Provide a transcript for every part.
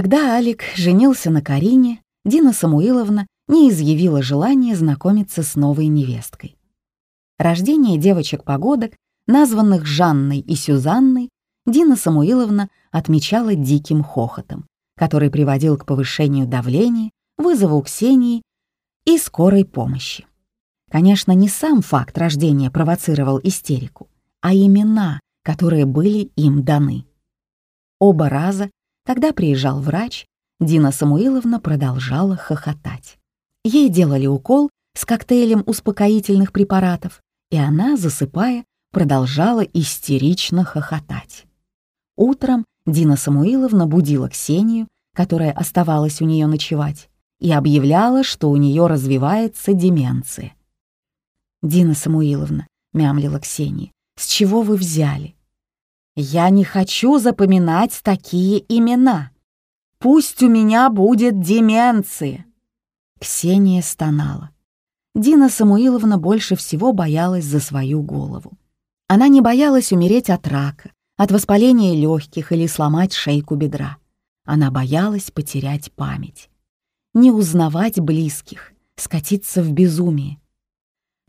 Когда Алик женился на Карине, Дина Самуиловна не изъявила желания знакомиться с новой невесткой. Рождение девочек-погодок, названных Жанной и Сюзанной, Дина Самуиловна отмечала диким хохотом, который приводил к повышению давления, вызову Ксении и скорой помощи. Конечно, не сам факт рождения провоцировал истерику, а имена, которые были им даны. Оба раза, когда приезжал врач, Дина Самуиловна продолжала хохотать. Ей делали укол с коктейлем успокоительных препаратов, и она, засыпая, продолжала истерично хохотать. Утром Дина Самуиловна будила Ксению, которая оставалась у нее ночевать, и объявляла, что у нее развивается деменция. «Дина Самуиловна», — мямлила Ксения, — «с чего вы взяли?» «Я не хочу запоминать такие имена. Пусть у меня будет деменция». Ксения стонала. Дина Самуиловна больше всего боялась за свою голову. Она не боялась умереть от рака, от воспаления легких или сломать шейку бедра. Она боялась потерять память. Не узнавать близких, скатиться в безумие.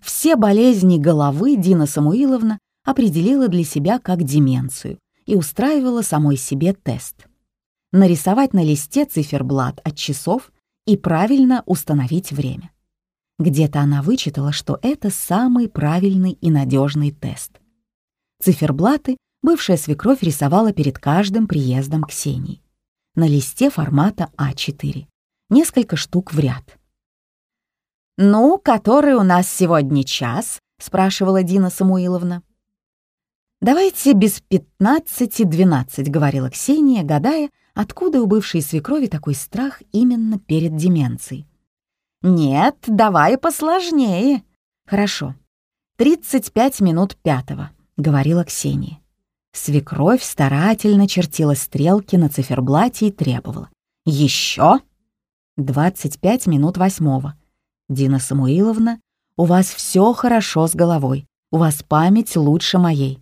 Все болезни головы Дина Самуиловна определила для себя как деменцию и устраивала самой себе тест. Нарисовать на листе циферблат от часов и правильно установить время. Где-то она вычитала, что это самый правильный и надежный тест. Циферблаты бывшая свекровь рисовала перед каждым приездом Ксении. На листе формата А4. Несколько штук в ряд. «Ну, который у нас сегодня час?» — спрашивала Дина Самуиловна. «Давайте без пятнадцати двенадцать», — говорила Ксения, гадая, откуда у бывшей свекрови такой страх именно перед деменцией. «Нет, давай посложнее». «Хорошо. Тридцать пять минут пятого», — говорила Ксения. Свекровь старательно чертила стрелки на циферблате и требовала. «Еще?» «Двадцать пять минут восьмого. Дина Самуиловна, у вас все хорошо с головой, у вас память лучше моей.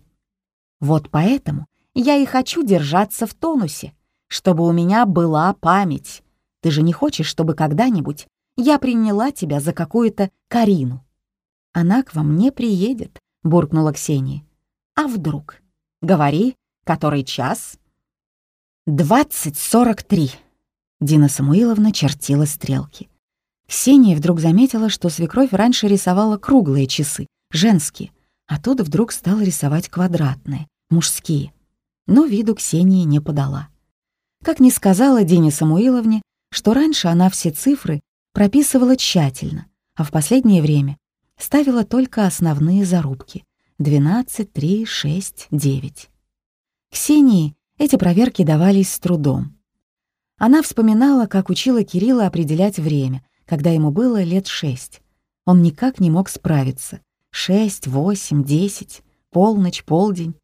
Вот поэтому я и хочу держаться в тонусе, чтобы у меня была память. Ты же не хочешь, чтобы когда-нибудь я приняла тебя за какую-то Карину?» «Она к вам не приедет», — буркнула Ксения. «А вдруг? Говори, который час?» «Двадцать сорок три», — Дина Самуиловна чертила стрелки. Ксения вдруг заметила, что свекровь раньше рисовала круглые часы, женские, а тут вдруг стала рисовать квадратные, мужские. Но виду Ксении не подала. Как ни сказала Дине Самуиловне, что раньше она все цифры прописывала тщательно, а в последнее время ставила только основные зарубки — 12, 3, 6, 9. Ксении эти проверки давались с трудом. Она вспоминала, как учила Кирилла определять время, когда ему было лет шесть. Он никак не мог справиться. Шесть, восемь, десять, полночь, полдень.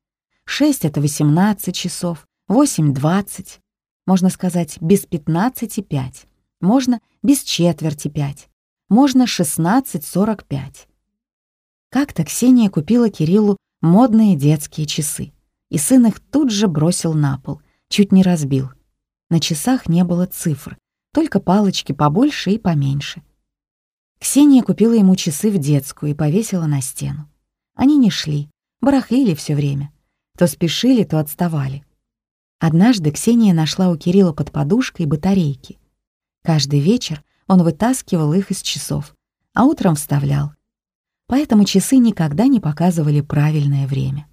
Шесть — это восемнадцать часов, восемь — двадцать. Можно сказать, без пятнадцати пять. Можно без четверти пять. Можно шестнадцать сорок пять. Как-то Ксения купила Кириллу модные детские часы, и сын их тут же бросил на пол, чуть не разбил. На часах не было цифр, только палочки побольше и поменьше. Ксения купила ему часы в детскую и повесила на стену. Они не шли, барахлили все время. То спешили, то отставали. Однажды Ксения нашла у Кирилла под подушкой батарейки. Каждый вечер он вытаскивал их из часов, а утром вставлял. Поэтому часы никогда не показывали правильное время.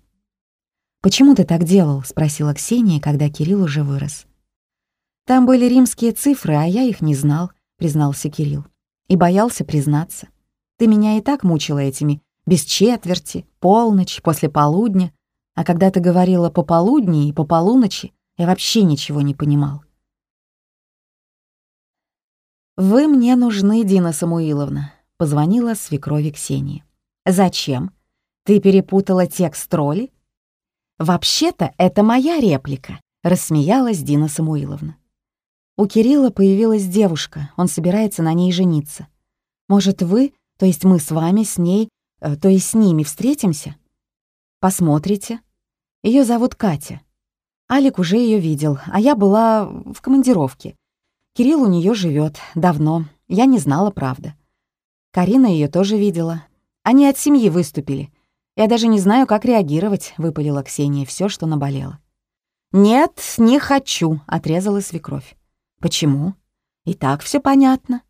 «Почему ты так делал?» — спросила Ксения, когда Кирилл уже вырос. «Там были римские цифры, а я их не знал», — признался Кирилл. «И боялся признаться. Ты меня и так мучила этими без четверти, полночь, после полудня. А когда ты говорила по полудни и по полуночи, я вообще ничего не понимал». «Вы мне нужны, Дина Самуиловна», — позвонила свекрови Ксении. «Зачем? Ты перепутала текст роли?» «Вообще-то это моя реплика», — рассмеялась Дина Самуиловна. У Кирилла появилась девушка, он собирается на ней жениться. Может, вы, то есть мы с вами, с ней, э, то есть с ними встретимся? Посмотрите. Ее зовут Катя. Алик уже ее видел, а я была в командировке. Кирилл у нее живет давно, я не знала, правда. Карина ее тоже видела. Они от семьи выступили. Я даже не знаю, как реагировать, выпалила Ксения все, что наболело. «Нет, не хочу», — отрезала свекровь. «Почему?» «И так все понятно».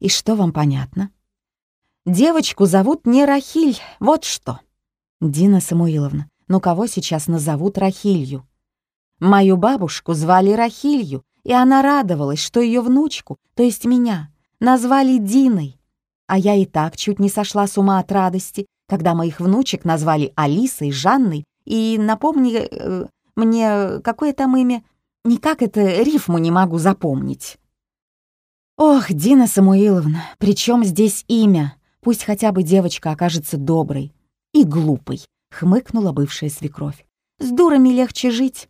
«И что вам понятно?» «Девочку зовут не Рахиль, вот что». «Дина Самуиловна, ну кого сейчас назовут Рахилью?» «Мою бабушку звали Рахилью, и она радовалась, что ее внучку, то есть меня, назвали Диной. А я и так чуть не сошла с ума от радости, когда моих внучек назвали Алисой, Жанной и, напомни э, мне, какое там имя, никак это рифму не могу запомнить. Ох, Дина Самуиловна, при чем здесь имя? Пусть хотя бы девочка окажется доброй и глупой, хмыкнула бывшая свекровь. С дурами легче жить.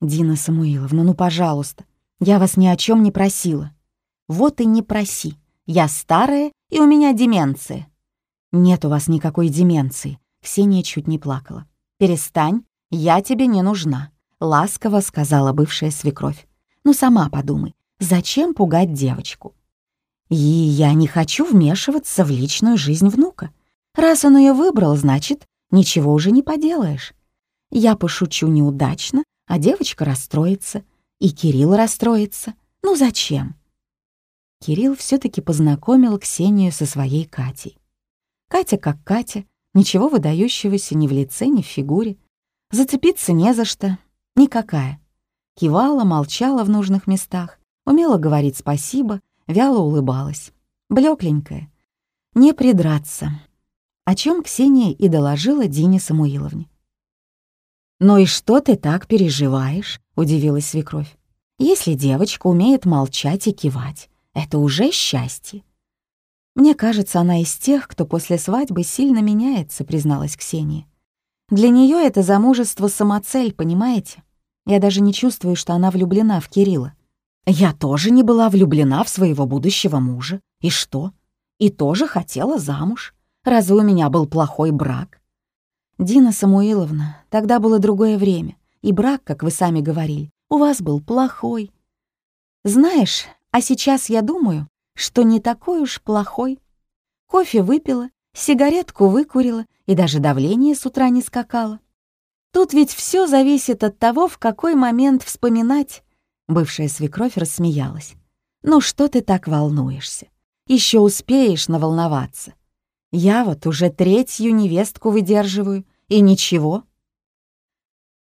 Дина Самуиловна, ну, пожалуйста, я вас ни о чем не просила. Вот и не проси. Я старая, и у меня деменция. Нет у вас никакой деменции. Ксения чуть не плакала. Перестань, я тебе не нужна. Ласково сказала бывшая свекровь. Ну сама подумай, зачем пугать девочку? И я не хочу вмешиваться в личную жизнь внука. Раз он ее выбрал, значит, ничего уже не поделаешь. Я пошучу неудачно, а девочка расстроится — и Кирилл расстроится. Ну зачем? Кирилл все таки познакомил Ксению со своей Катей. Катя как Катя, ничего выдающегося ни в лице, ни в фигуре. Зацепиться не за что, никакая. Кивала, молчала в нужных местах, умела говорить спасибо, вяло улыбалась. Блекленькая. Не придраться. О чем Ксения и доложила Дине Самуиловне. «Ну и что ты так переживаешь?» — удивилась свекровь. «Если девочка умеет молчать и кивать, это уже счастье». «Мне кажется, она из тех, кто после свадьбы сильно меняется», — призналась Ксения. «Для нее это замужество самоцель, понимаете? Я даже не чувствую, что она влюблена в Кирилла. Я тоже не была влюблена в своего будущего мужа. И что? И тоже хотела замуж. Разве у меня был плохой брак? «Дина Самуиловна, тогда было другое время, и брак, как вы сами говорили, у вас был плохой. Знаешь, а сейчас я думаю, что не такой уж плохой. Кофе выпила, сигаретку выкурила, и даже давление с утра не скакало. Тут ведь все зависит от того, в какой момент вспоминать». Бывшая свекровь рассмеялась. «Ну что ты так волнуешься? Еще успеешь наволноваться. Я вот уже третью невестку выдерживаю, и ничего.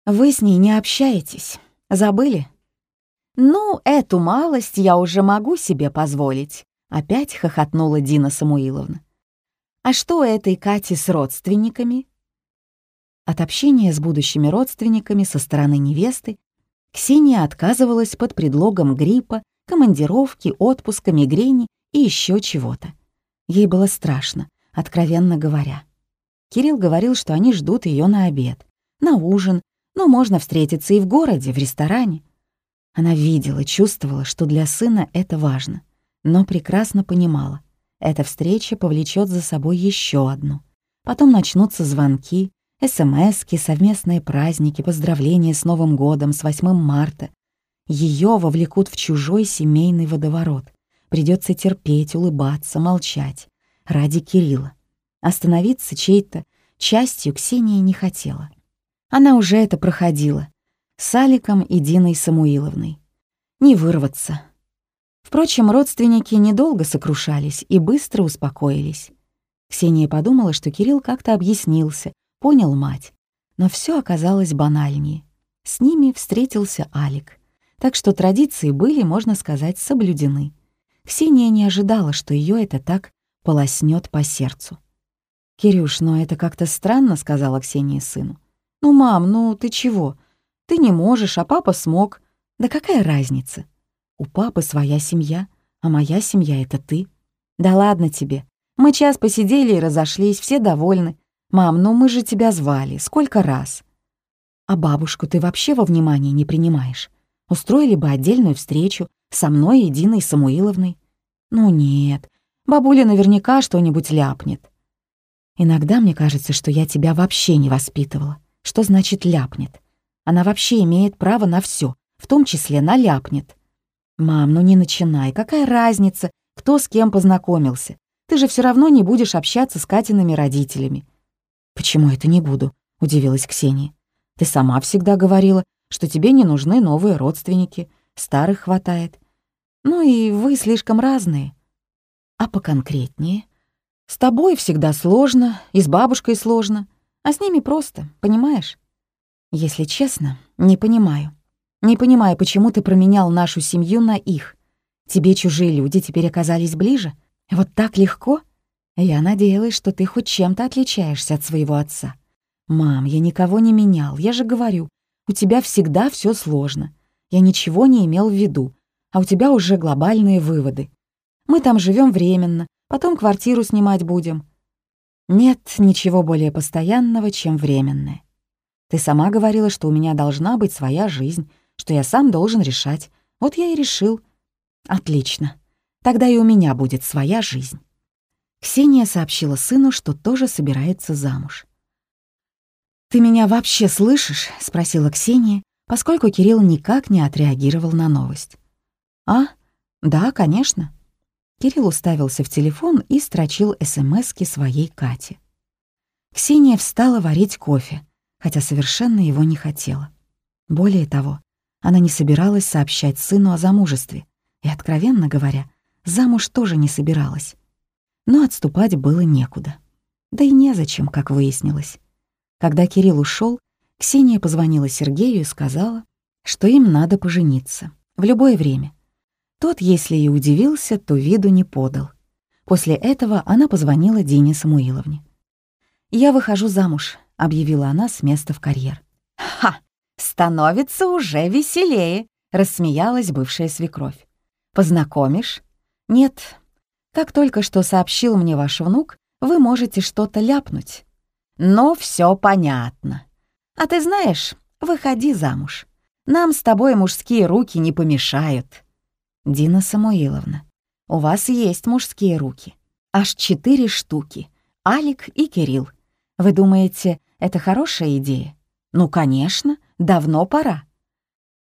Вы с ней не общаетесь, забыли? Ну, эту малость я уже могу себе позволить, опять хохотнула Дина Самуиловна. А что у этой Кати с родственниками? От общения с будущими родственниками со стороны невесты Ксения отказывалась под предлогом гриппа, командировки, отпуска, мигрени и еще чего-то. Ей было страшно, откровенно говоря. Кирилл говорил, что они ждут ее на обед, на ужин, но можно встретиться и в городе, в ресторане. Она видела, чувствовала, что для сына это важно, но прекрасно понимала, эта встреча повлечет за собой еще одну. Потом начнутся звонки, СМСки, совместные праздники, поздравления с Новым годом, с 8 марта. Ее вовлекут в чужой семейный водоворот. Придется терпеть, улыбаться, молчать ради Кирилла. Остановиться чьей-то частью Ксения не хотела. Она уже это проходила. С Аликом и Диной Самуиловной. Не вырваться. Впрочем, родственники недолго сокрушались и быстро успокоились. Ксения подумала, что Кирилл как-то объяснился, понял мать. Но все оказалось банальнее. С ними встретился Алик. Так что традиции были, можно сказать, соблюдены. Ксения не ожидала, что ее это так полоснет по сердцу. «Кирюш, но это как-то странно», — сказала Ксения сыну. «Ну, мам, ну ты чего? Ты не можешь, а папа смог. Да какая разница? У папы своя семья, а моя семья — это ты. Да ладно тебе. Мы час посидели и разошлись, все довольны. Мам, ну мы же тебя звали, сколько раз? А бабушку ты вообще во внимание не принимаешь. Устроили бы отдельную встречу со мной и Диной Самуиловной. Ну нет, Бабуля наверняка что-нибудь ляпнет. Иногда мне кажется, что я тебя вообще не воспитывала. Что значит ляпнет? Она вообще имеет право на все, в том числе на ляпнет. «Мам, ну не начинай, какая разница, кто с кем познакомился? Ты же все равно не будешь общаться с Катиными родителями». «Почему это не буду?» — удивилась Ксения. «Ты сама всегда говорила, что тебе не нужны новые родственники, старых хватает. Ну и вы слишком разные. А поконкретнее? С тобой всегда сложно, и с бабушкой сложно, а с ними просто, понимаешь? Если честно, не понимаю. Не понимаю, почему ты променял нашу семью на их. Тебе чужие люди теперь оказались ближе? Вот так легко? Я надеялась, что ты хоть чем-то отличаешься от своего отца. Мам, я никого не менял, я же говорю, у тебя всегда все сложно. Я ничего не имел в виду, а у тебя уже глобальные выводы. Мы там живем временно, потом квартиру снимать будем. Нет ничего более постоянного, чем временное. Ты сама говорила, что у меня должна быть своя жизнь, что я сам должен решать. Вот я и решил. Отлично. Тогда и у меня будет своя жизнь. Ксения сообщила сыну, что тоже собирается замуж. «Ты меня вообще слышишь?» — спросила Ксения, поскольку Кирилл никак не отреагировал на новость. «А? Да, конечно». Кирилл уставился в телефон и строчил СМСки своей Кате. Ксения встала варить кофе, хотя совершенно его не хотела. Более того, она не собиралась сообщать сыну о замужестве, и, откровенно говоря, замуж тоже не собиралась. Но отступать было некуда. Да и незачем, как выяснилось. Когда Кирилл ушел, Ксения позвонила Сергею и сказала, что им надо пожениться в любое время. Тот, если и удивился, то виду не подал. После этого она позвонила Дине Самуиловне. «Я выхожу замуж», — объявила она с места в карьер. «Ха! Становится уже веселее», — рассмеялась бывшая свекровь. «Познакомишь?» «Нет. Как только что сообщил мне ваш внук, вы можете что-то ляпнуть». «Ну, все понятно. А ты знаешь, выходи замуж. Нам с тобой мужские руки не помешают». «Дина Самуиловна, у вас есть мужские руки. Аж четыре штуки. Алик и Кирилл. Вы думаете, это хорошая идея? Ну, конечно, давно пора.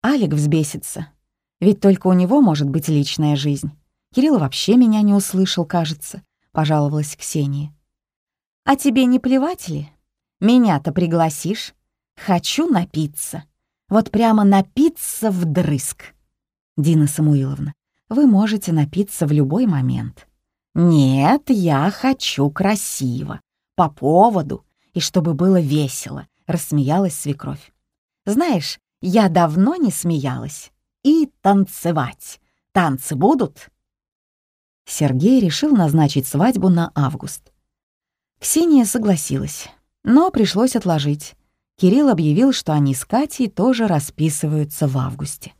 Алик взбесится. Ведь только у него может быть личная жизнь. Кирилл вообще меня не услышал, кажется, пожаловалась Ксения. А тебе не плевать ли? Меня-то пригласишь? Хочу напиться. Вот прямо напиться вдрызг. Дина Самуиловна, вы можете напиться в любой момент. Нет, я хочу красиво, по поводу, и чтобы было весело, рассмеялась свекровь. Знаешь, я давно не смеялась. И танцевать. Танцы будут? Сергей решил назначить свадьбу на август. Ксения согласилась, но пришлось отложить. Кирилл объявил, что они с Катей тоже расписываются в августе.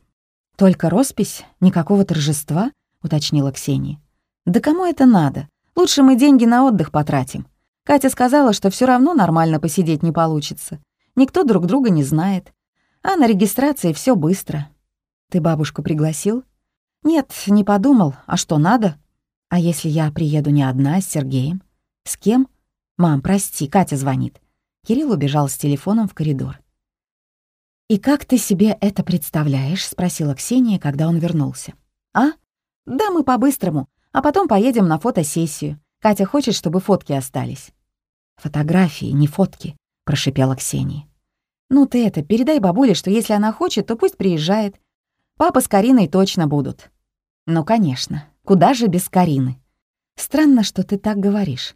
«Только роспись? Никакого торжества?» — уточнила Ксения. «Да кому это надо? Лучше мы деньги на отдых потратим. Катя сказала, что все равно нормально посидеть не получится. Никто друг друга не знает. А на регистрации все быстро. Ты бабушку пригласил? Нет, не подумал. А что надо? А если я приеду не одна, с Сергеем? С кем? Мам, прости, Катя звонит. Кирилл убежал с телефоном в коридор. «И как ты себе это представляешь?» — спросила Ксения, когда он вернулся. «А? Да мы по-быстрому, а потом поедем на фотосессию. Катя хочет, чтобы фотки остались». «Фотографии, не фотки», — прошипела Ксения. «Ну ты это, передай бабуле, что если она хочет, то пусть приезжает. Папа с Кариной точно будут». «Ну, конечно. Куда же без Карины?» «Странно, что ты так говоришь.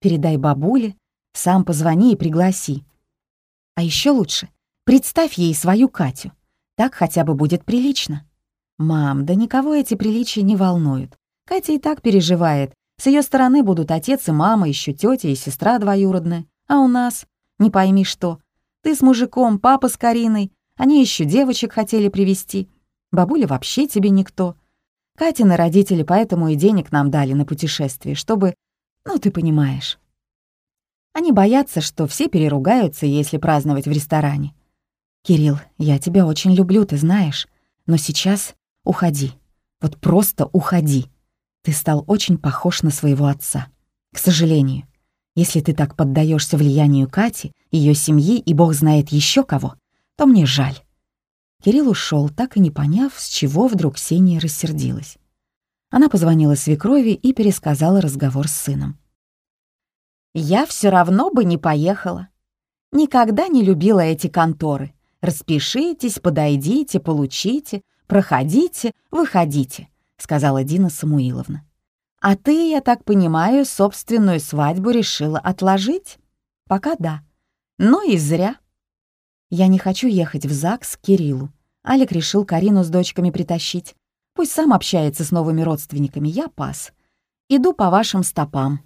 Передай бабуле, сам позвони и пригласи. А еще лучше — Представь ей свою Катю. Так хотя бы будет прилично. Мам, да никого эти приличия не волнуют. Катя и так переживает. С ее стороны будут отец и мама, еще тетя и сестра двоюродная. А у нас? Не пойми что. Ты с мужиком, папа с Кариной. Они еще девочек хотели привести. Бабуля вообще тебе никто. Катины родители поэтому и денег нам дали на путешествие, чтобы... Ну, ты понимаешь. Они боятся, что все переругаются, если праздновать в ресторане. «Кирилл, я тебя очень люблю, ты знаешь. Но сейчас уходи. Вот просто уходи. Ты стал очень похож на своего отца. К сожалению, если ты так поддаешься влиянию Кати, ее семьи и бог знает еще кого, то мне жаль». Кирилл ушел, так и не поняв, с чего вдруг Ксения рассердилась. Она позвонила свекрови и пересказала разговор с сыном. «Я все равно бы не поехала. Никогда не любила эти конторы. Распишитесь, подойдите, получите, проходите, выходите», — сказала Дина Самуиловна. «А ты, я так понимаю, собственную свадьбу решила отложить?» «Пока да. Но и зря. Я не хочу ехать в ЗАГС к Кириллу. Алик решил Карину с дочками притащить. Пусть сам общается с новыми родственниками, я пас. Иду по вашим стопам.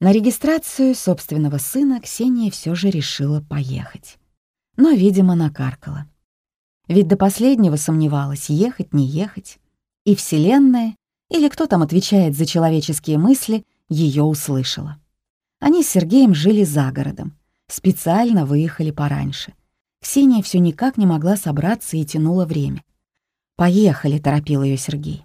На регистрацию собственного сына Ксения все же решила поехать. Но, видимо, накаркала. Ведь до последнего сомневалась, ехать, не ехать. И Вселенная, или кто там отвечает за человеческие мысли, ее услышала. Они с Сергеем жили за городом, Специально выехали пораньше. Ксения все никак не могла собраться и тянула время. «Поехали», — торопил ее Сергей.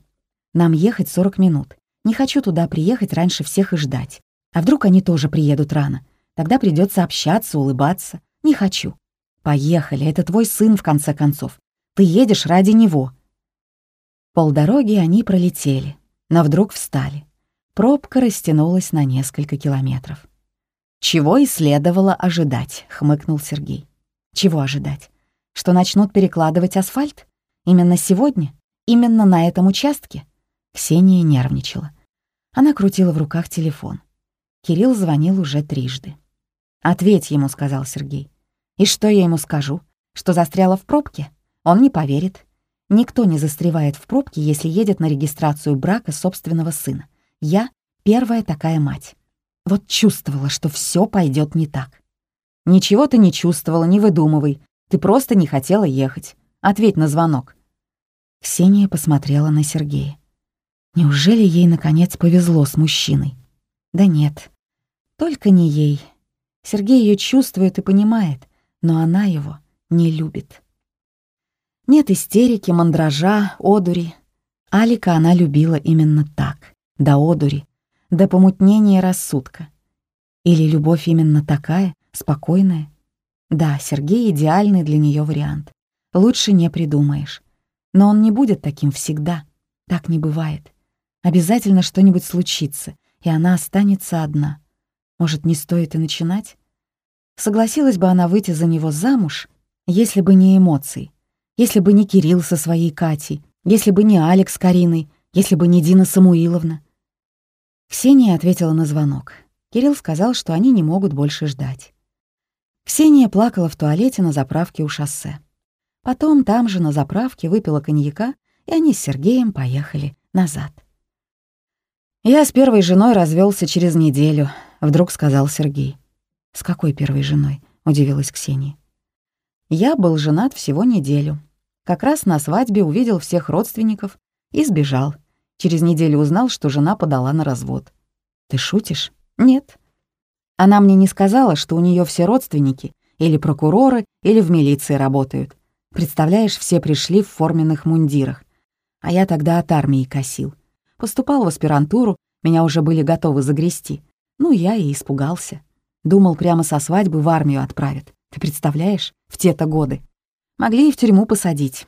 «Нам ехать 40 минут. Не хочу туда приехать раньше всех и ждать. А вдруг они тоже приедут рано? Тогда придется общаться, улыбаться. Не хочу. Поехали, это твой сын, в конце концов. Ты едешь ради него». Полдороги они пролетели, но вдруг встали. Пробка растянулась на несколько километров. «Чего и следовало ожидать», — хмыкнул Сергей. «Чего ожидать? Что начнут перекладывать асфальт? Именно сегодня? Именно на этом участке?» Ксения нервничала. Она крутила в руках телефон. Кирилл звонил уже трижды. «Ответь ему», — сказал Сергей. «И что я ему скажу? Что застряла в пробке? Он не поверит. Никто не застревает в пробке, если едет на регистрацию брака собственного сына. Я — первая такая мать. Вот чувствовала, что все пойдет не так. Ничего ты не чувствовала, не выдумывай. Ты просто не хотела ехать. Ответь на звонок. Ксения посмотрела на Сергея. Неужели ей, наконец, повезло с мужчиной? Да нет, только не ей. Сергей ее чувствует и понимает, но она его не любит. Нет истерики, мандража, одури. Алика она любила именно так, до одури, до помутнения рассудка. Или любовь именно такая, спокойная? Да, Сергей — идеальный для нее вариант. Лучше не придумаешь. Но он не будет таким всегда. Так не бывает. Обязательно что-нибудь случится, и она останется одна. Может, не стоит и начинать? Согласилась бы она выйти за него замуж, если бы не эмоции, если бы не Кирилл со своей Катей, если бы не Алекс с Кариной, если бы не Дина Самуиловна. Ксения ответила на звонок. Кирилл сказал, что они не могут больше ждать. Ксения плакала в туалете на заправке у шоссе. Потом там же на заправке выпила коньяка, и они с Сергеем поехали назад. «Я с первой женой развелся через неделю», — вдруг сказал Сергей. «С какой первой женой?» — удивилась Ксения. «Я был женат всего неделю. Как раз на свадьбе увидел всех родственников и сбежал. Через неделю узнал, что жена подала на развод. «Ты шутишь?» «Нет». Она мне не сказала, что у нее все родственники, или прокуроры, или в милиции работают. Представляешь, все пришли в форменных мундирах. А я тогда от армии косил. Поступал в аспирантуру, меня уже были готовы загрести. Ну, я и испугался. Думал, прямо со свадьбы в армию отправят. Ты представляешь, в те-то годы. Могли и в тюрьму посадить.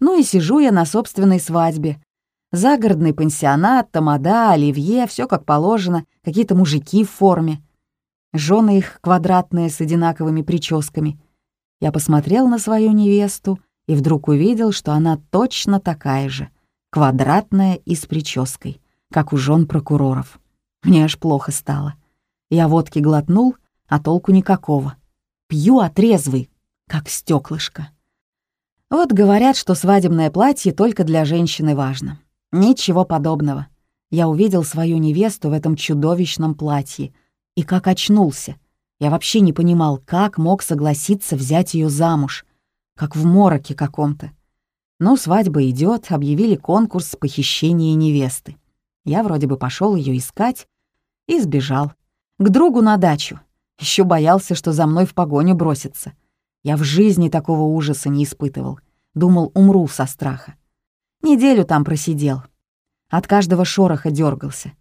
Ну и сижу я на собственной свадьбе, Загородный пансионат, тамада, оливье, все как положено, какие-то мужики в форме. Жены их квадратные с одинаковыми прическами. Я посмотрел на свою невесту и вдруг увидел, что она точно такая же, квадратная и с прической, как у жен прокуроров. Мне аж плохо стало. Я водки глотнул, а толку никакого. Пью отрезвый, как стеклышко. Вот говорят, что свадебное платье только для женщины важно. Ничего подобного. Я увидел свою невесту в этом чудовищном платье. И как очнулся. Я вообще не понимал, как мог согласиться взять ее замуж. Как в мороке каком-то. Ну, свадьба идет, объявили конкурс похищения невесты. Я вроде бы пошел ее искать и сбежал. К другу на дачу. Еще боялся, что за мной в погоню бросится. Я в жизни такого ужаса не испытывал. Думал, умру со страха. Неделю там просидел. От каждого шороха дергался.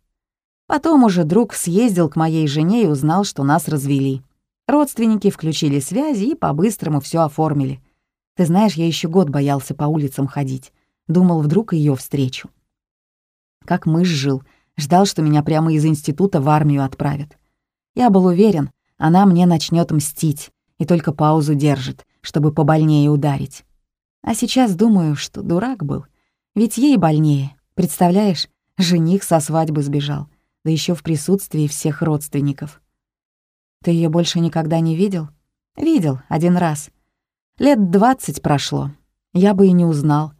Потом уже друг съездил к моей жене и узнал, что нас развели. Родственники включили связи и по-быстрому все оформили. Ты знаешь, я еще год боялся по улицам ходить. Думал, вдруг ее встречу. Как мышь жил, ждал, что меня прямо из института в армию отправят. Я был уверен, она мне начнет мстить и только паузу держит, чтобы побольнее ударить. А сейчас думаю, что дурак был. Ведь ей больнее. Представляешь, жених со свадьбы сбежал, да еще в присутствии всех родственников. Ты ее больше никогда не видел? Видел, один раз. Лет двадцать прошло. Я бы и не узнал.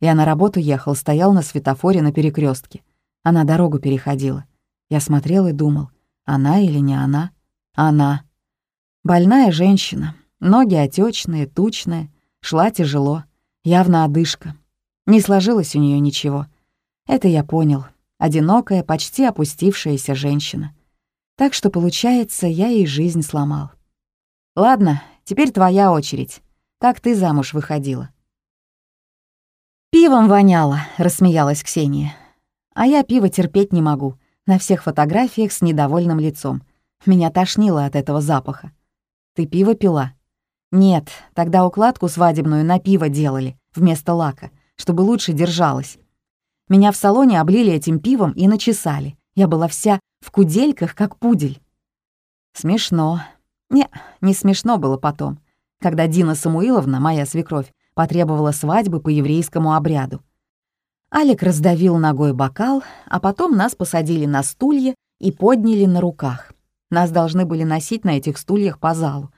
Я на работу ехал, стоял на светофоре на перекрестке. Она дорогу переходила. Я смотрел и думал, она или не она? Она. Больная женщина, ноги отечные, тучные, шла тяжело, явно одышка. Не сложилось у нее ничего. Это я понял. Одинокая, почти опустившаяся женщина. Так что, получается, я ей жизнь сломал. Ладно, теперь твоя очередь. Как ты замуж выходила? «Пивом воняло», — рассмеялась Ксения. «А я пиво терпеть не могу. На всех фотографиях с недовольным лицом. Меня тошнило от этого запаха. Ты пиво пила?» «Нет, тогда укладку свадебную на пиво делали, вместо лака, чтобы лучше держалась. Меня в салоне облили этим пивом и начесали. Я была вся в кудельках, как пудель». «Смешно». «Не, не смешно было потом, когда Дина Самуиловна, моя свекровь, потребовала свадьбы по еврейскому обряду. Алик раздавил ногой бокал, а потом нас посадили на стулья и подняли на руках. Нас должны были носить на этих стульях по залу.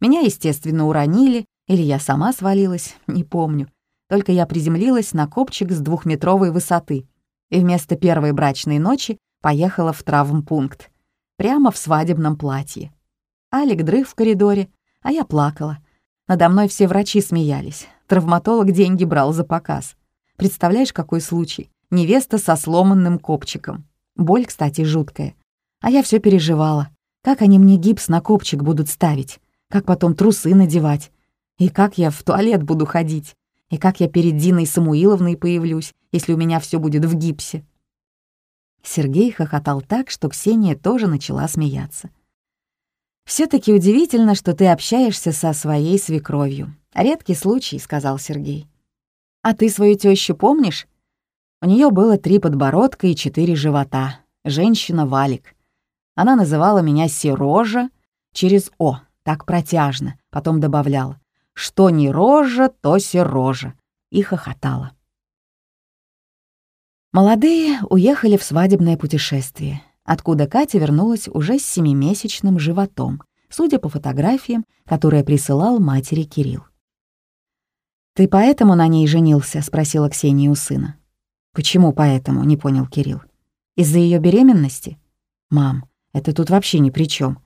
Меня, естественно, уронили, или я сама свалилась, не помню. Только я приземлилась на копчик с двухметровой высоты и вместо первой брачной ночи поехала в травмпункт. Прямо в свадебном платье. Алик дрых в коридоре, а я плакала. Надо мной все врачи смеялись. Травматолог деньги брал за показ. Представляешь, какой случай? Невеста со сломанным копчиком. Боль, кстати, жуткая. А я все переживала. Как они мне гипс на копчик будут ставить? Как потом трусы надевать? И как я в туалет буду ходить? И как я перед Диной Самуиловной появлюсь, если у меня все будет в гипсе? Сергей хохотал так, что Ксения тоже начала смеяться. все таки удивительно, что ты общаешься со своей свекровью. «Редкий случай», — сказал Сергей. «А ты свою тещу помнишь?» У нее было три подбородка и четыре живота. Женщина Валик. Она называла меня Серожа через «о», так протяжно, потом добавляла «что не рожа, то Серожа» и хохотала. Молодые уехали в свадебное путешествие, откуда Катя вернулась уже с семимесячным животом, судя по фотографиям, которые присылал матери Кирилл. «Ты поэтому на ней женился?» — спросила Ксения у сына. «Почему поэтому?» — не понял Кирилл. «Из-за ее беременности?» «Мам, это тут вообще ни при чем.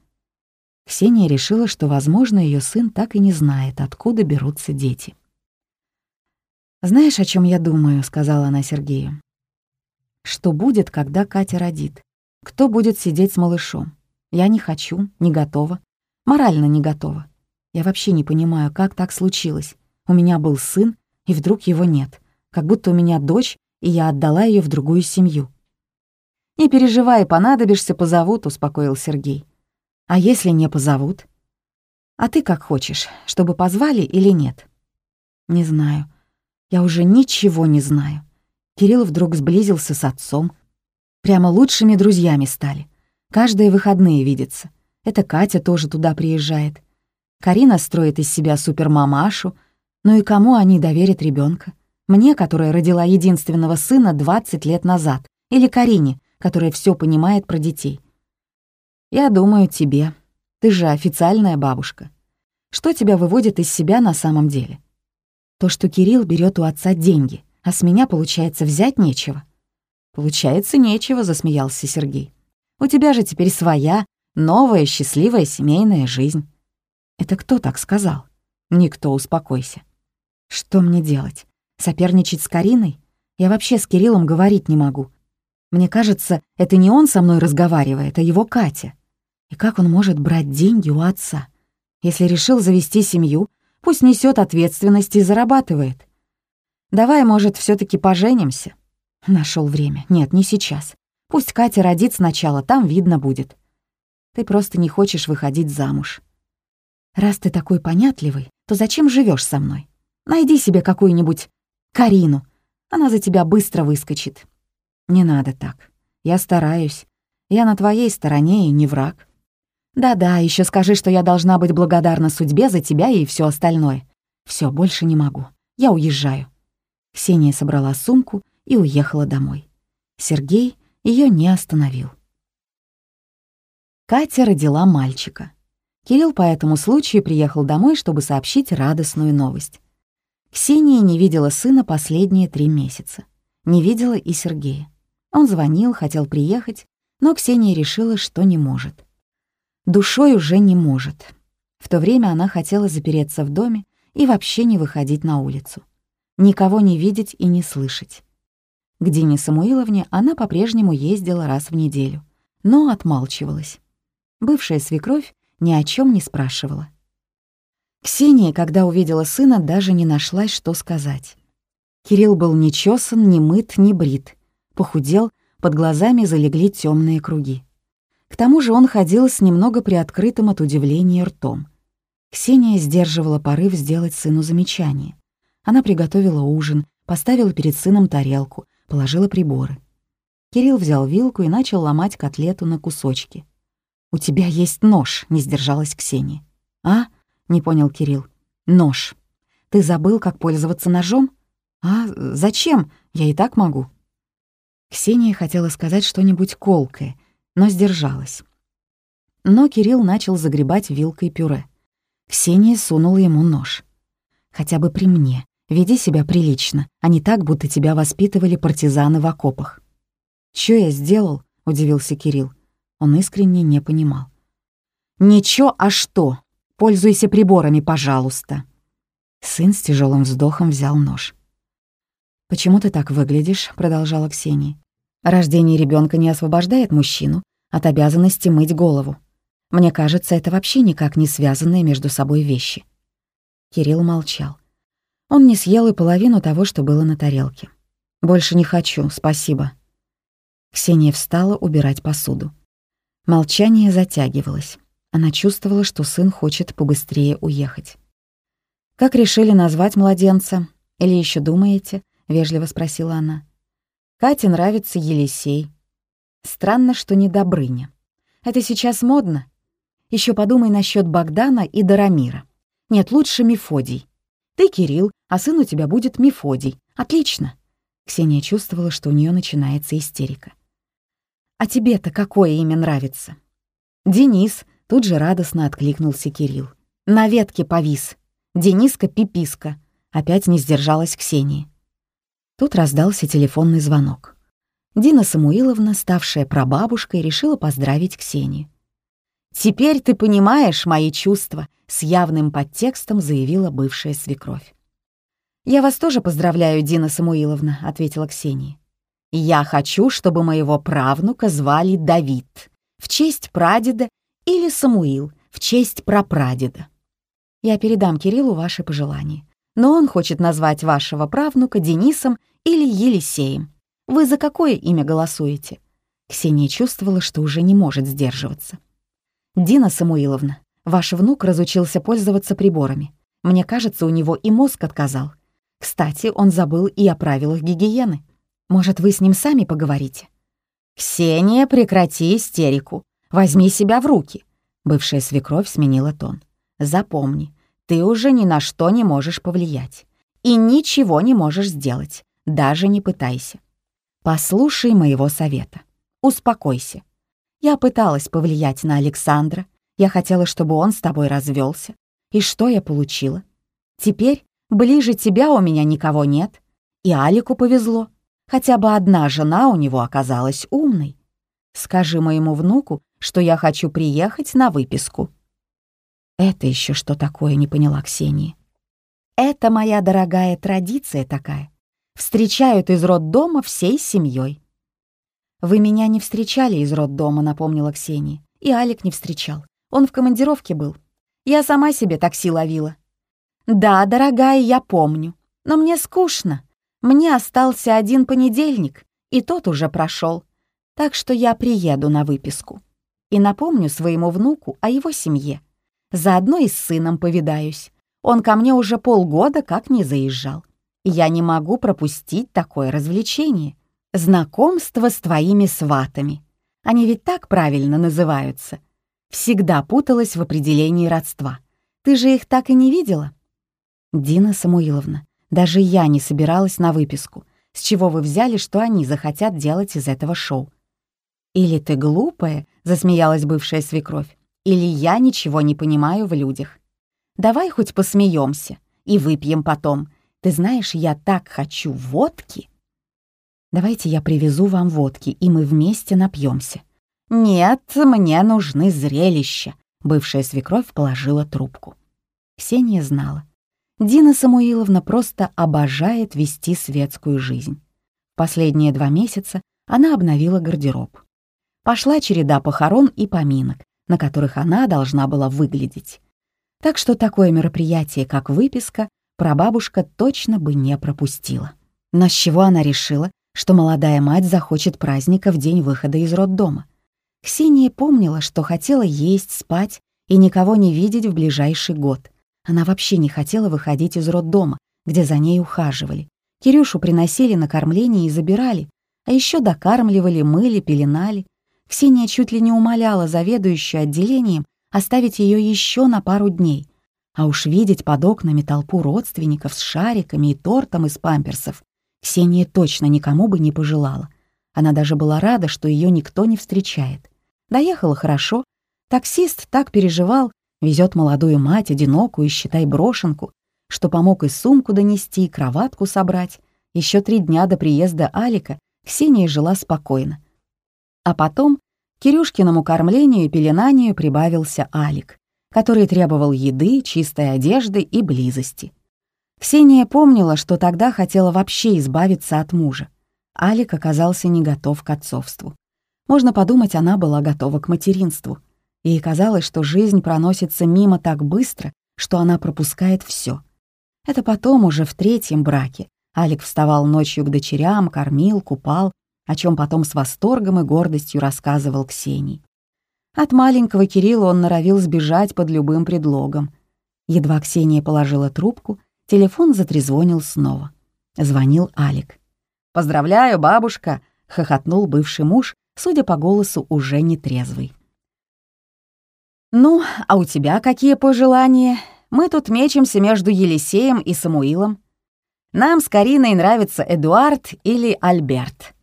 Ксения решила, что, возможно, ее сын так и не знает, откуда берутся дети. «Знаешь, о чем я думаю?» — сказала она Сергею. «Что будет, когда Катя родит? Кто будет сидеть с малышом? Я не хочу, не готова. Морально не готова. Я вообще не понимаю, как так случилось. У меня был сын, и вдруг его нет. Как будто у меня дочь, и я отдала ее в другую семью. «Не переживай, понадобишься, позовут», — успокоил Сергей. «А если не позовут?» «А ты как хочешь, чтобы позвали или нет?» «Не знаю. Я уже ничего не знаю». Кирилл вдруг сблизился с отцом. Прямо лучшими друзьями стали. Каждые выходные видятся. Это Катя тоже туда приезжает. Карина строит из себя супермамашу, ну и кому они доверят ребенка? Мне, которая родила единственного сына 20 лет назад, или Карине, которая все понимает про детей? Я думаю, тебе. Ты же официальная бабушка. Что тебя выводит из себя на самом деле? То, что Кирилл берет у отца деньги, а с меня, получается, взять нечего. Получается, нечего, засмеялся Сергей. У тебя же теперь своя, новая, счастливая семейная жизнь. Это кто так сказал? Никто, успокойся. Что мне делать? Соперничать с Кариной? Я вообще с Кириллом говорить не могу. Мне кажется, это не он со мной разговаривает, а его Катя. И как он может брать деньги у отца? Если решил завести семью, пусть несет ответственность и зарабатывает. Давай, может, все таки поженимся? Нашел время. Нет, не сейчас. Пусть Катя родит сначала, там видно будет. Ты просто не хочешь выходить замуж. «Раз ты такой понятливый, то зачем живешь со мной? Найди себе какую-нибудь Карину. Она за тебя быстро выскочит». «Не надо так. Я стараюсь. Я на твоей стороне и не враг». «Да-да, еще скажи, что я должна быть благодарна судьбе за тебя и все остальное. Все, больше не могу. Я уезжаю». Ксения собрала сумку и уехала домой. Сергей ее не остановил. Катя родила мальчика. Кирилл по этому случаю приехал домой, чтобы сообщить радостную новость. Ксения не видела сына последние три месяца. Не видела и Сергея. Он звонил, хотел приехать, но Ксения решила, что не может. Душой уже не может. В то время она хотела запереться в доме и вообще не выходить на улицу. Никого не видеть и не слышать. К Дине Самуиловне она по-прежнему ездила раз в неделю, но отмалчивалась. Бывшая свекровь ни о чем не спрашивала. Ксения, когда увидела сына, даже не нашлась, что сказать. Кирилл был не чесан, не мыт, не брит. Похудел, под глазами залегли темные круги. К тому же он ходил с немного приоткрытым от удивления ртом. Ксения сдерживала порыв сделать сыну замечание. Она приготовила ужин, поставила перед сыном тарелку, положила приборы. Кирилл взял вилку и начал ломать котлету на кусочки. «У тебя есть нож», — не сдержалась Ксения. «А?» — не понял Кирилл. «Нож. Ты забыл, как пользоваться ножом?» «А зачем? Я и так могу». Ксения хотела сказать что-нибудь колкое, но сдержалась. Но Кирилл начал загребать вилкой пюре. Ксения сунула ему нож. «Хотя бы при мне. Веди себя прилично, а не так, будто тебя воспитывали партизаны в окопах». «Чё я сделал?» — удивился Кирилл. Он искренне не понимал. «Ничего, а что? Пользуйся приборами, пожалуйста». Сын с тяжелым вздохом взял нож. «Почему ты так выглядишь?» — продолжала Ксения. «Рождение ребенка не освобождает мужчину от обязанности мыть голову. Мне кажется, это вообще никак не связанные между собой вещи». Кирилл молчал. Он не съел и половину того, что было на тарелке. «Больше не хочу, спасибо». Ксения встала убирать посуду. Молчание затягивалось. Она чувствовала, что сын хочет побыстрее уехать. «Как решили назвать младенца? Или еще думаете?» — вежливо спросила она. «Кате нравится Елисей. Странно, что не Добрыня. Это сейчас модно. Еще подумай насчет Богдана и Дарамира. Нет, лучше Мефодий. Ты Кирилл, а сын у тебя будет Мефодий. Отлично. Ксения чувствовала, что у нее начинается истерика. «А тебе-то какое имя нравится?» «Денис», — тут же радостно откликнулся Кирилл. «На ветке повис. Дениска-пиписка». Опять не сдержалась Ксения. Тут раздался телефонный звонок. Дина Самуиловна, ставшая прабабушкой, решила поздравить Ксению. «Теперь ты понимаешь мои чувства», — с явным подтекстом заявила бывшая свекровь. «Я вас тоже поздравляю, Дина Самуиловна», — ответила Ксения. «Я хочу, чтобы моего правнука звали Давид, в честь прадеда, или Самуил, в честь прапрадеда. Я передам Кириллу ваши пожелания, но он хочет назвать вашего правнука Денисом или Елисеем. Вы за какое имя голосуете?» Ксения чувствовала, что уже не может сдерживаться. «Дина Самуиловна, ваш внук разучился пользоваться приборами. Мне кажется, у него и мозг отказал. Кстати, он забыл и о правилах гигиены. Может, вы с ним сами поговорите?» «Ксения, прекрати истерику. Возьми себя в руки». Бывшая свекровь сменила тон. «Запомни, ты уже ни на что не можешь повлиять. И ничего не можешь сделать. Даже не пытайся. Послушай моего совета. Успокойся. Я пыталась повлиять на Александра. Я хотела, чтобы он с тобой развелся. И что я получила? Теперь ближе тебя у меня никого нет. И Алику повезло. Хотя бы одна жена у него оказалась умной. Скажи моему внуку, что я хочу приехать на выписку». «Это еще что такое?» — не поняла Ксения. «Это моя дорогая традиция такая. Встречают из роддома всей семьей. «Вы меня не встречали из роддома», — напомнила Ксения. «И Алик не встречал. Он в командировке был. Я сама себе такси ловила». «Да, дорогая, я помню. Но мне скучно. Мне остался один понедельник, и тот уже прошел. Так что я приеду на выписку. И напомню своему внуку о его семье. Заодно и с сыном повидаюсь. Он ко мне уже полгода как не заезжал. Я не могу пропустить такое развлечение. Знакомство с твоими сватами. Они ведь так правильно называются. Всегда путалась в определении родства. Ты же их так и не видела? Дина Самуиловна, даже я не собиралась на выписку. С чего вы взяли, что они захотят делать из этого шоу? «Или ты глупая», — засмеялась бывшая свекровь, «или я ничего не понимаю в людях. Давай хоть посмеемся и выпьем потом. Ты знаешь, я так хочу водки». «Давайте я привезу вам водки, и мы вместе напьемся. «Нет, мне нужны зрелища», — бывшая свекровь положила трубку. Ксения знала. Дина Самуиловна просто обожает вести светскую жизнь. Последние два месяца она обновила гардероб. Пошла череда похорон и поминок, на которых она должна была выглядеть. Так что такое мероприятие, как выписка, прабабушка точно бы не пропустила. Но с чего она решила, что молодая мать захочет праздника в день выхода из роддома? Ксения помнила, что хотела есть, спать и никого не видеть в ближайший год. Она вообще не хотела выходить из роддома, где за ней ухаживали. Кирюшу приносили на кормление и забирали, а еще докармливали, мыли, пеленали. Ксения чуть ли не умоляла заведующую отделением оставить ее еще на пару дней. А уж видеть под окнами толпу родственников с шариками и тортом из памперсов Ксения точно никому бы не пожелала. Она даже была рада, что ее никто не встречает. Доехала хорошо. Таксист так переживал, везет молодую мать, одинокую, считай, брошенку, что помог и сумку донести, и кроватку собрать. Еще три дня до приезда Алика Ксения жила спокойно. А потом к Кирюшкиному кормлению и пеленанию прибавился Алик, который требовал еды, чистой одежды и близости. Ксения помнила, что тогда хотела вообще избавиться от мужа. Алик оказался не готов к отцовству. Можно подумать, она была готова к материнству. Ей казалось, что жизнь проносится мимо так быстро, что она пропускает все. Это потом, уже в третьем браке, Алик вставал ночью к дочерям, кормил, купал, о чем потом с восторгом и гордостью рассказывал Ксении. От маленького Кирилла он норовил сбежать под любым предлогом. Едва Ксения положила трубку, телефон затрезвонил снова. Звонил Алик. «Поздравляю, бабушка!» — хохотнул бывший муж, судя по голосу, уже нетрезвый. «Ну, а у тебя какие пожелания? Мы тут мечемся между Елисеем и Самуилом. Нам с Кариной нравится Эдуард или Альберт».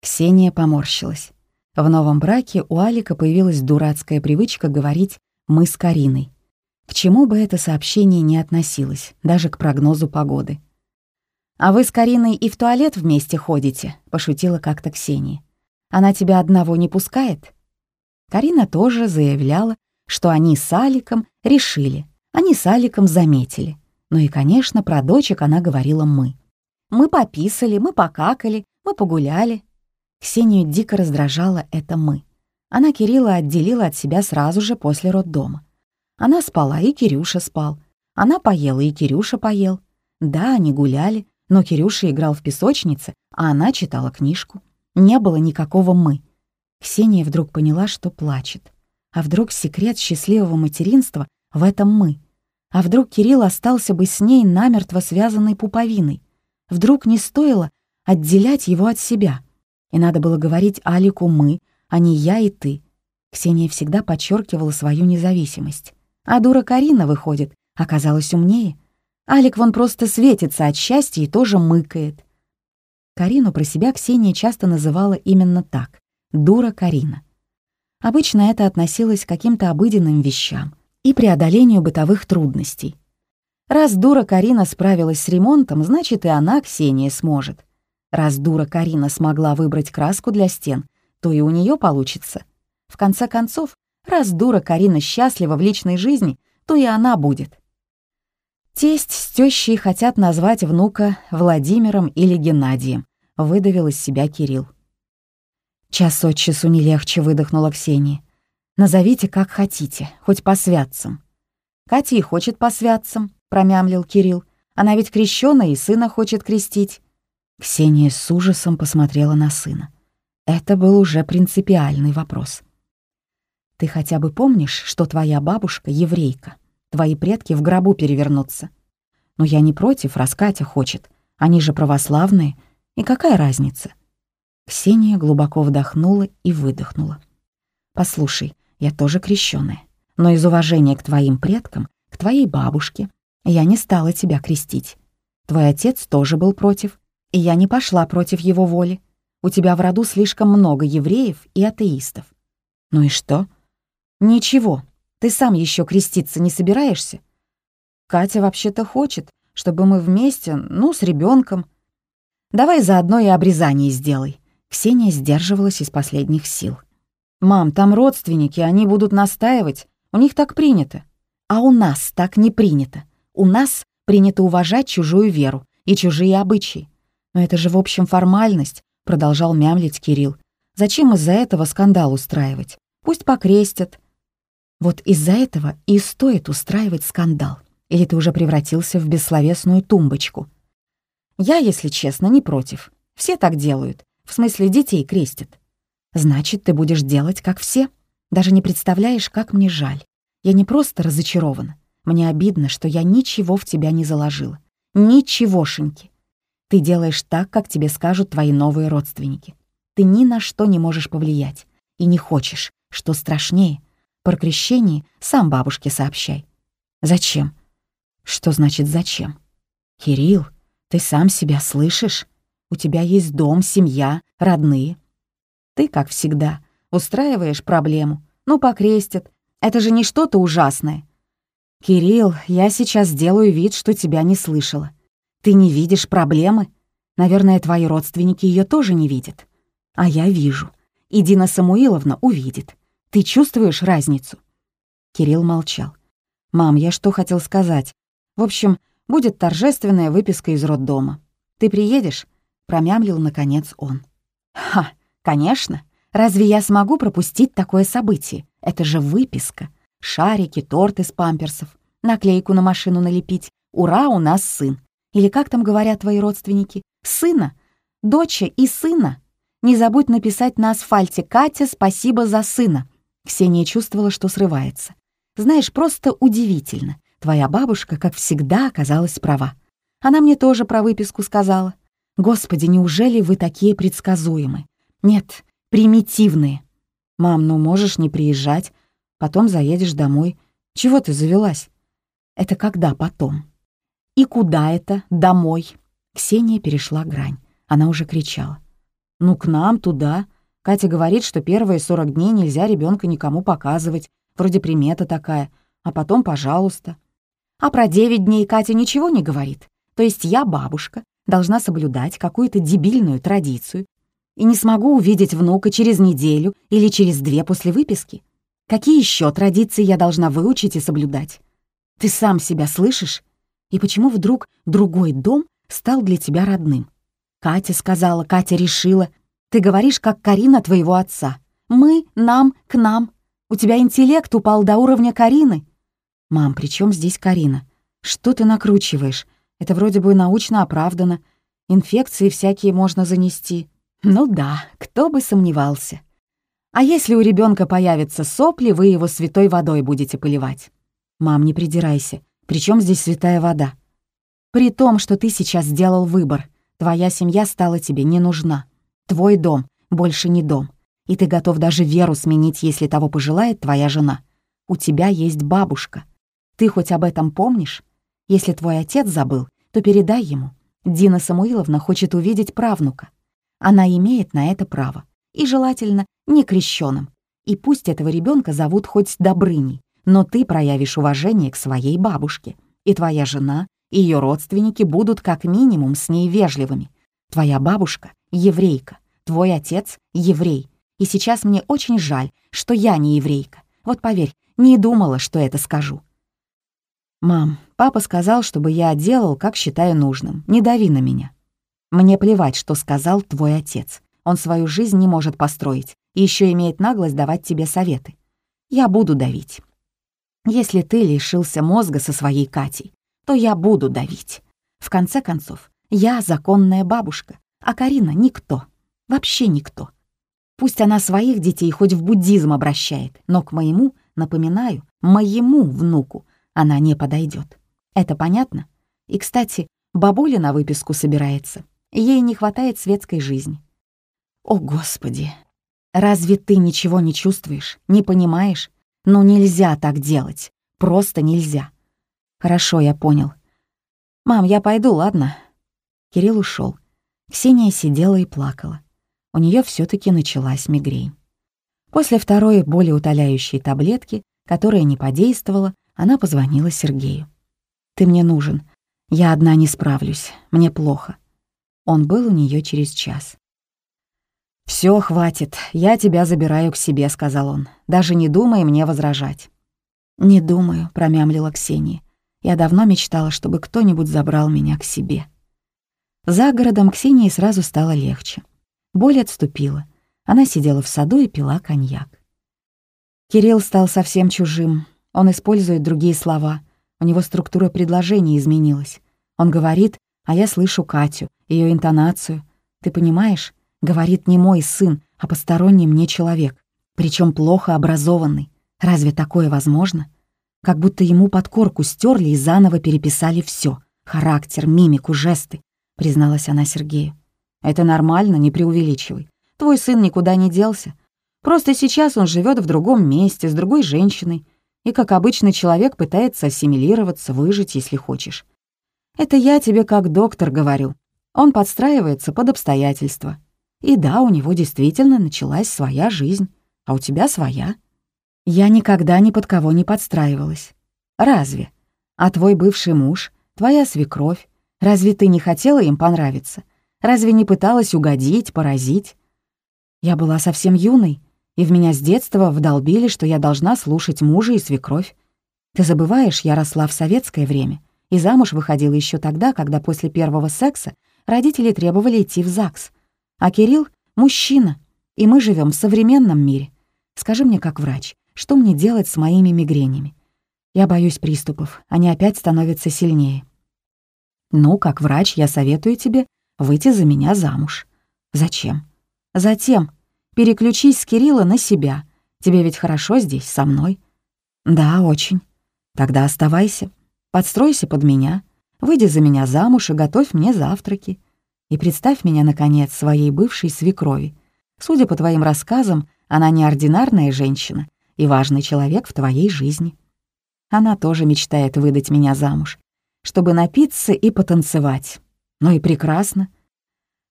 Ксения поморщилась. В новом браке у Алика появилась дурацкая привычка говорить «мы с Кариной». К чему бы это сообщение не относилось, даже к прогнозу погоды. «А вы с Кариной и в туалет вместе ходите?» — пошутила как-то Ксения. Она тебя одного не пускает?» Карина тоже заявляла, что они с Аликом решили, они с Аликом заметили. Ну и, конечно, про дочек она говорила «мы». Мы пописали, мы покакали, мы погуляли. Ксению дико раздражало это «мы». Она Кирилла отделила от себя сразу же после роддома. Она спала, и Кирюша спал. Она поела, и Кирюша поел. Да, они гуляли, но Кирюша играл в песочнице, а она читала книжку. Не было никакого «мы». Ксения вдруг поняла, что плачет. А вдруг секрет счастливого материнства в этом «мы»? А вдруг Кирилл остался бы с ней намертво связанной пуповиной? Вдруг не стоило отделять его от себя? И надо было говорить Алику «мы», а не «я» и «ты». Ксения всегда подчеркивала свою независимость. А дура Карина, выходит, оказалась умнее. Алик вон просто светится от счастья и тоже мыкает. Карину про себя Ксения часто называла именно так — «дура Карина». Обычно это относилось к каким-то обыденным вещам и преодолению бытовых трудностей. Раз дура Карина справилась с ремонтом, значит, и она, Ксения, сможет. Раз дура Карина смогла выбрать краску для стен, то и у нее получится. В конце концов, раз дура Карина счастлива в личной жизни, то и она будет. Тесть с тещей хотят назвать внука Владимиром или Геннадием, выдавил из себя Кирилл. Час от часу не легче выдохнула Ксения. Назовите как хотите, хоть по святцам. Катя и хочет по святцам, промямлил Кирилл. Она ведь крещёная и сына хочет крестить. Ксения с ужасом посмотрела на сына. Это был уже принципиальный вопрос. Ты хотя бы помнишь, что твоя бабушка — еврейка? Твои предки в гробу перевернутся. Но я не против, раз Катя хочет. Они же православные. И какая разница? Ксения глубоко вдохнула и выдохнула. «Послушай, я тоже крещённая, но из уважения к твоим предкам, к твоей бабушке, я не стала тебя крестить. Твой отец тоже был против, и я не пошла против его воли. У тебя в роду слишком много евреев и атеистов. Ну и что? Ничего, ты сам еще креститься не собираешься? Катя вообще-то хочет, чтобы мы вместе, ну, с ребенком. Давай заодно и обрезание сделай. Ксения сдерживалась из последних сил. «Мам, там родственники, они будут настаивать. У них так принято». «А у нас так не принято. У нас принято уважать чужую веру и чужие обычаи. Но это же, в общем, формальность», — продолжал мямлить Кирилл. «Зачем из-за этого скандал устраивать? Пусть покрестят». Вот из-за этого и стоит устраивать скандал. Или ты уже превратился в бессловесную тумбочку? Я, если честно, не против. Все так делают. В смысле, детей крестят. Значит, ты будешь делать, как все. Даже не представляешь, как мне жаль. Я не просто разочарована. Мне обидно, что я ничего в тебя не заложила. Ничегошеньки. Ты делаешь так, как тебе скажут твои новые родственники. Ты ни на что не можешь повлиять. И не хочешь, что страшнее. Про крещение сам бабушке сообщай. Зачем? Что значит «зачем»? Кирилл, ты сам себя слышишь? У тебя есть дом, семья, родные. Ты, как всегда, устраиваешь проблему. Ну, покрестят. Это же не что-то ужасное. Кирилл, я сейчас сделаю вид, что тебя не слышала. Ты не видишь проблемы? Наверное, твои родственники ее тоже не видят. А я вижу. И Дина Самуиловна увидит. Ты чувствуешь разницу?» Кирилл молчал. «Мам, я что хотел сказать? В общем, будет торжественная выписка из роддома. Ты приедешь?» — промямлил, наконец, он. «Ха, конечно. Разве я смогу пропустить такое событие? Это же выписка. Шарики, торт из памперсов, наклейку на машину налепить. Ура, у нас сын. Или как там говорят твои родственники? Сына? Доча и сына? Не забудь написать на асфальте «Катя, спасибо за сына». Ксения чувствовала, что срывается. Знаешь, просто удивительно. Твоя бабушка, как всегда, оказалась права. Она мне тоже про выписку сказала. Господи, неужели вы такие предсказуемы? Нет, примитивные. Мам, ну можешь не приезжать, потом заедешь домой. Чего ты завелась? Это когда потом? И куда это? Домой? Ксения перешла грань. Она уже кричала. Ну, к нам, туда. Катя говорит, что первые сорок дней нельзя ребенка никому показывать. Вроде примета такая. А потом, пожалуйста. А про девять дней Катя ничего не говорит. То есть я, бабушка, должна соблюдать какую-то дебильную традицию и не смогу увидеть внука через неделю или через две после выписки? Какие еще традиции я должна выучить и соблюдать? Ты сам себя слышишь? И почему вдруг другой дом стал для тебя родным? Катя сказала, Катя решила. Ты говоришь, как Карина твоего отца. Мы, нам, к нам. У тебя интеллект упал до уровня Карины. «Мам, при чем здесь Карина? Что ты накручиваешь? Это вроде бы научно оправдано. Инфекции всякие можно занести». «Ну да, кто бы сомневался. А если у ребенка появятся сопли, вы его святой водой будете поливать?» «Мам, не придирайся. При чем здесь святая вода?» «При том, что ты сейчас сделал выбор. Твоя семья стала тебе не нужна. Твой дом больше не дом. И ты готов даже веру сменить, если того пожелает твоя жена. У тебя есть бабушка. Ты хоть об этом помнишь? Если твой отец забыл, то передай ему. Дина Самуиловна хочет увидеть правнука. Она имеет на это право. И желательно не крещенным. И пусть этого ребенка зовут хоть Добрыней, но ты проявишь уважение к своей бабушке. И твоя жена, и ее родственники будут как минимум с ней вежливыми. Твоя бабушка — еврейка, твой отец — еврей. И сейчас мне очень жаль, что я не еврейка. Вот поверь, не думала, что это скажу. «Мам, папа сказал, чтобы я делал, как считаю нужным. Не дави на меня». «Мне плевать, что сказал твой отец. Он свою жизнь не может построить и еще имеет наглость давать тебе советы. Я буду давить. Если ты лишился мозга со своей Катей, то я буду давить. В конце концов, я законная бабушка, а Карина — никто. Вообще никто. Пусть она своих детей хоть в буддизм обращает, но к моему, напоминаю, моему внуку она не подойдет. Это понятно? И, кстати, бабуля на выписку собирается. Ей не хватает светской жизни. О, Господи! Разве ты ничего не чувствуешь, не понимаешь? Ну нельзя так делать. Просто нельзя. Хорошо, я понял. Мам, я пойду, ладно? Кирилл ушел. Ксения сидела и плакала. У нее все таки началась мигрень. После второй болеутоляющей таблетки, которая не подействовала, она позвонила Сергею. «Ты мне нужен. Я одна не справлюсь. Мне плохо». Он был у нее через час. Все, хватит, я тебя забираю к себе», — сказал он. «Даже не думай мне возражать». «Не думаю», — промямлила Ксения. «Я давно мечтала, чтобы кто-нибудь забрал меня к себе». За городом Ксении сразу стало легче. Боль отступила. Она сидела в саду и пила коньяк. Кирилл стал совсем чужим. Он использует другие слова. У него структура предложений изменилась. Он говорит, а я слышу Катю, ее интонацию. Ты понимаешь? Говорит не мой сын, а посторонний мне человек, причем плохо образованный. Разве такое возможно? Как будто ему подкорку стерли и заново переписали все: характер, мимику, жесты, призналась она Сергею. Это нормально, не преувеличивай. Твой сын никуда не делся. Просто сейчас он живет в другом месте, с другой женщиной, и как обычный человек пытается ассимилироваться, выжить, если хочешь. Это я тебе как доктор говорю. Он подстраивается под обстоятельства. И да, у него действительно началась своя жизнь, а у тебя своя. Я никогда ни под кого не подстраивалась. Разве? А твой бывший муж, твоя свекровь, разве ты не хотела им понравиться? Разве не пыталась угодить, поразить? Я была совсем юной, и в меня с детства вдолбили, что я должна слушать мужа и свекровь. Ты забываешь, я росла в советское время, и замуж выходила еще тогда, когда после первого секса родители требовали идти в ЗАГС — а Кирилл — мужчина, и мы живем в современном мире. Скажи мне, как врач, что мне делать с моими мигренями? Я боюсь приступов, они опять становятся сильнее. Ну, как врач, я советую тебе выйти за меня замуж. Зачем? Затем. Переключись с Кирилла на себя. Тебе ведь хорошо здесь, со мной. Да, очень. Тогда оставайся. Подстройся под меня. Выйди за меня замуж и готовь мне завтраки. И представь меня, наконец, своей бывшей свекрови. Судя по твоим рассказам, она неординарная женщина и важный человек в твоей жизни. Она тоже мечтает выдать меня замуж, чтобы напиться и потанцевать. Ну и прекрасно.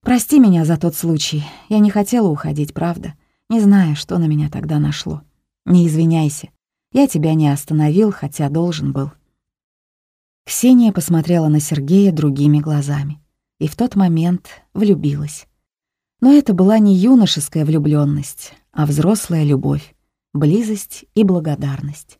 Прости меня за тот случай. Я не хотела уходить, правда. Не знаю, что на меня тогда нашло. Не извиняйся. Я тебя не остановил, хотя должен был. Ксения посмотрела на Сергея другими глазами и в тот момент влюбилась. Но это была не юношеская влюбленность, а взрослая любовь, близость и благодарность.